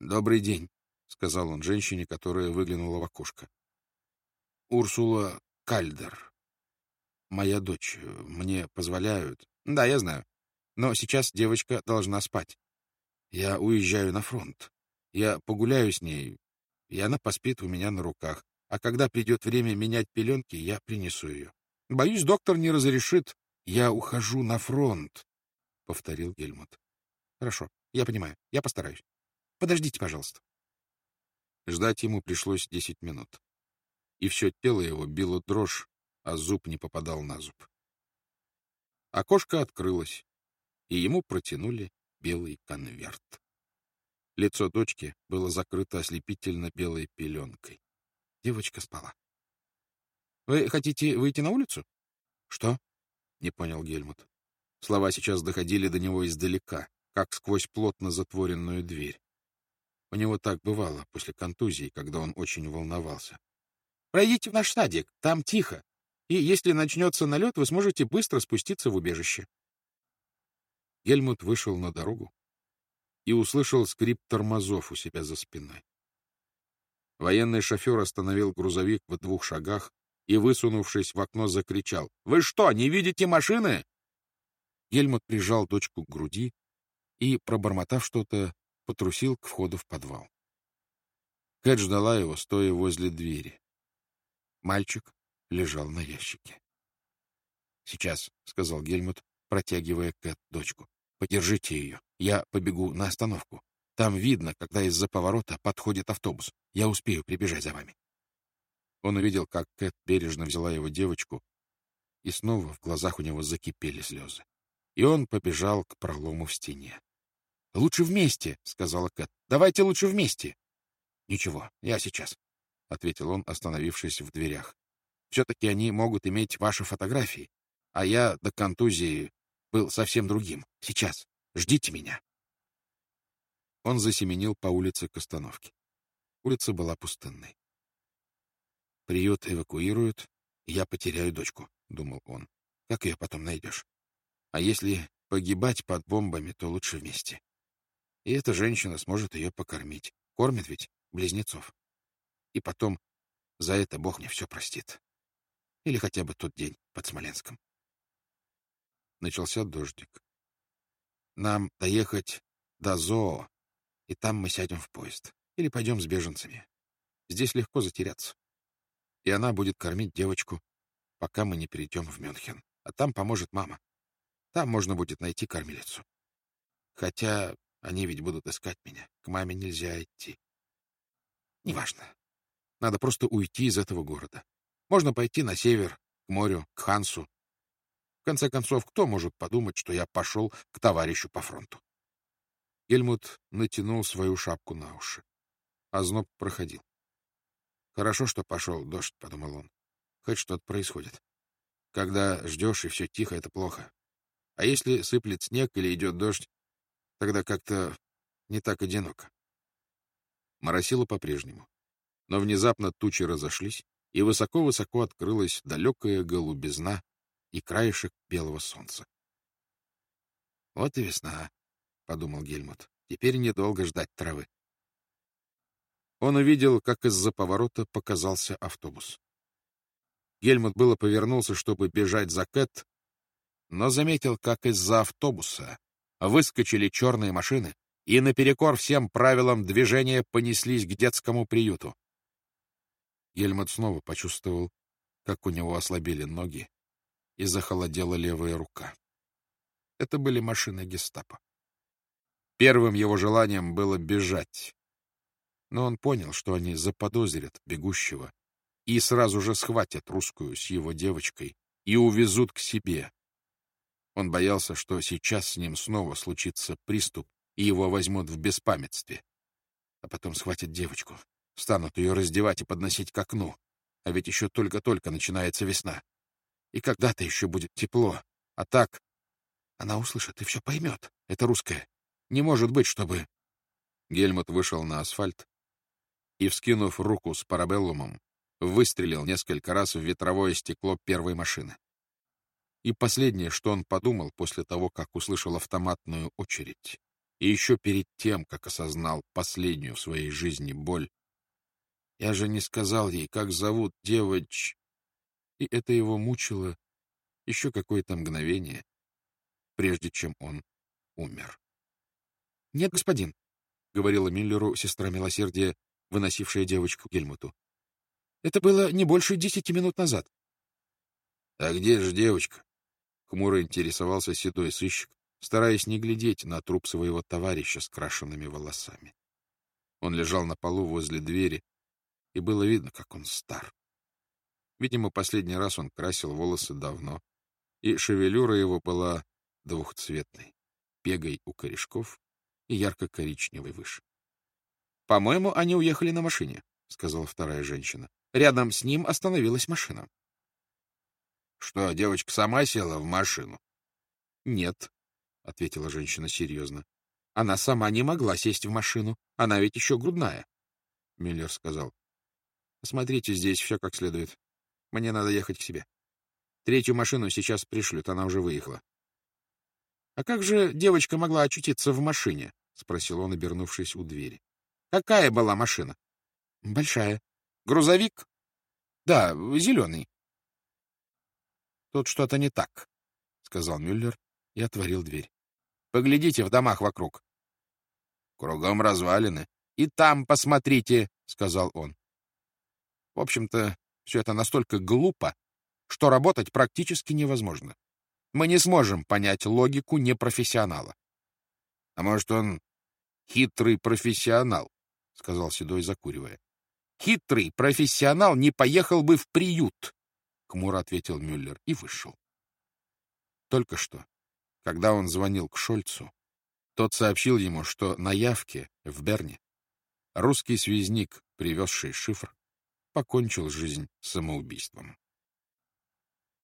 Добрый день, — сказал он женщине, которая выглянула в окошко. — Урсула Кальдер. Моя дочь. Мне позволяют. Да, я знаю. Но сейчас девочка должна спать. Я уезжаю на фронт. Я погуляю с ней, и она поспит у меня на руках. А когда придет время менять пеленки, я принесу ее. Боюсь, доктор не разрешит. Я ухожу на фронт, — повторил Гельмут. Хорошо, я понимаю. Я постараюсь. Подождите, пожалуйста. Ждать ему пришлось десять минут. И все тело его било дрожь, а зуб не попадал на зуб. Окошко открылось, и ему протянули белый конверт. Лицо дочки было закрыто ослепительно белой пеленкой. Девочка спала. — Вы хотите выйти на улицу? — Что? — не понял Гельмут. Слова сейчас доходили до него издалека, как сквозь плотно затворенную дверь. У него так бывало после контузии, когда он очень волновался. — Пройдите в наш садик, там тихо, и если начнется налет, вы сможете быстро спуститься в убежище. Гельмут вышел на дорогу и услышал скрип тормозов у себя за спиной. Военный шофер остановил грузовик в двух шагах и, высунувшись в окно, закричал. — Вы что, не видите машины? Гельмут прижал дочку к груди и, пробормотав что-то, потрусил к входу в подвал. Кэт ждала его, стоя возле двери. Мальчик лежал на ящике. — Сейчас, — сказал Гельмут, протягивая Кэт дочку. — Подержите ее. Я побегу на остановку. Там видно, когда из-за поворота подходит автобус. Я успею прибежать за вами. Он увидел, как Кэт бережно взяла его девочку, и снова в глазах у него закипели слезы. И он побежал к пролому в стене. — Лучше вместе, — сказала Кэт. — Давайте лучше вместе. — Ничего, я сейчас, — ответил он, остановившись в дверях. — Все-таки они могут иметь ваши фотографии, а я до контузии был совсем другим. Сейчас. Ждите меня. Он засеменил по улице к остановке. Улица была пустынной. «Приют эвакуируют, я потеряю дочку», — думал он. «Как ее потом найдешь? А если погибать под бомбами, то лучше вместе. И эта женщина сможет ее покормить. Кормит ведь близнецов. И потом за это Бог мне все простит. Или хотя бы тот день под Смоленском. Начался дождик. Нам доехать до Зоо, и там мы сядем в поезд. Или пойдем с беженцами. Здесь легко затеряться. И она будет кормить девочку, пока мы не перейдем в Мюнхен. А там поможет мама. Там можно будет найти кормилицу. Хотя они ведь будут искать меня. К маме нельзя идти. Неважно. Надо просто уйти из этого города. Можно пойти на север, к морю, к Хансу. В конце концов, кто может подумать, что я пошел к товарищу по фронту? Гельмут натянул свою шапку на уши. Озноб проходил. «Хорошо, что пошел дождь», — подумал он. «Хоть что-то происходит. Когда ждешь, и все тихо, это плохо. А если сыплет снег или идет дождь, тогда как-то не так одиноко». Моросило по-прежнему. Но внезапно тучи разошлись, и высоко-высоко открылась далекая голубизна и краешек белого солнца. «Вот и весна», подумал Гельмут. Теперь недолго ждать травы. Он увидел, как из-за поворота показался автобус. Гельмут было повернулся, чтобы бежать за Кэт, но заметил, как из-за автобуса выскочили черные машины и наперекор всем правилам движения понеслись к детскому приюту. Гельмут снова почувствовал, как у него ослабели ноги и захолодела левая рука. Это были машины гестапо. Первым его желанием было бежать. Но он понял, что они заподозрят бегущего и сразу же схватят русскую с его девочкой и увезут к себе. Он боялся, что сейчас с ним снова случится приступ, и его возьмут в беспамятстве. А потом схватят девочку, станут ее раздевать и подносить к окну. А ведь еще только-только начинается весна. И когда-то еще будет тепло. А так она услышит и все поймет. Это русская. Не может быть, чтобы... Гельмут вышел на асфальт и, вскинув руку с парабеллумом, выстрелил несколько раз в ветровое стекло первой машины. И последнее, что он подумал после того, как услышал автоматную очередь, И еще перед тем, как осознал последнюю в своей жизни боль, я же не сказал ей, как зовут девоч... И это его мучило еще какое-то мгновение, прежде чем он умер. — Нет, господин, — говорила Миллеру сестра милосердия, выносившая девочку Гельмуту. — Это было не больше десяти минут назад. — А где же девочка? — хмуро интересовался седой сыщик, стараясь не глядеть на труп своего товарища с крашенными волосами. Он лежал на полу возле двери, и было видно, как он стар. Видимо, последний раз он красил волосы давно, и шевелюра его была двухцветной, пегой у корешков и ярко-коричневой выше. — По-моему, они уехали на машине, — сказала вторая женщина. Рядом с ним остановилась машина. — Что, девочка сама села в машину? — Нет, — ответила женщина серьезно. — Она сама не могла сесть в машину. Она ведь еще грудная. Миллер сказал. — Смотрите здесь все как следует. Мне надо ехать к себе. Третью машину сейчас пришлют, она уже выехала. — А как же девочка могла очутиться в машине? — спросил он, обернувшись у двери. — Какая была машина? — Большая. — Грузовик? — Да, зеленый. — Тут что-то не так, — сказал Мюллер и отворил дверь. — Поглядите в домах вокруг. — Кругом развалины. — И там посмотрите, — сказал он. В общем-то, все это настолько глупо, что работать практически невозможно. Мы не сможем понять логику непрофессионала. — А может, он хитрый профессионал? — сказал Седой, закуривая. — Хитрый профессионал не поехал бы в приют, — хмуро ответил Мюллер и вышел. Только что, когда он звонил к Шольцу, тот сообщил ему, что на явке в Берне русский связник, привезший шифр, покончил жизнь самоубийством.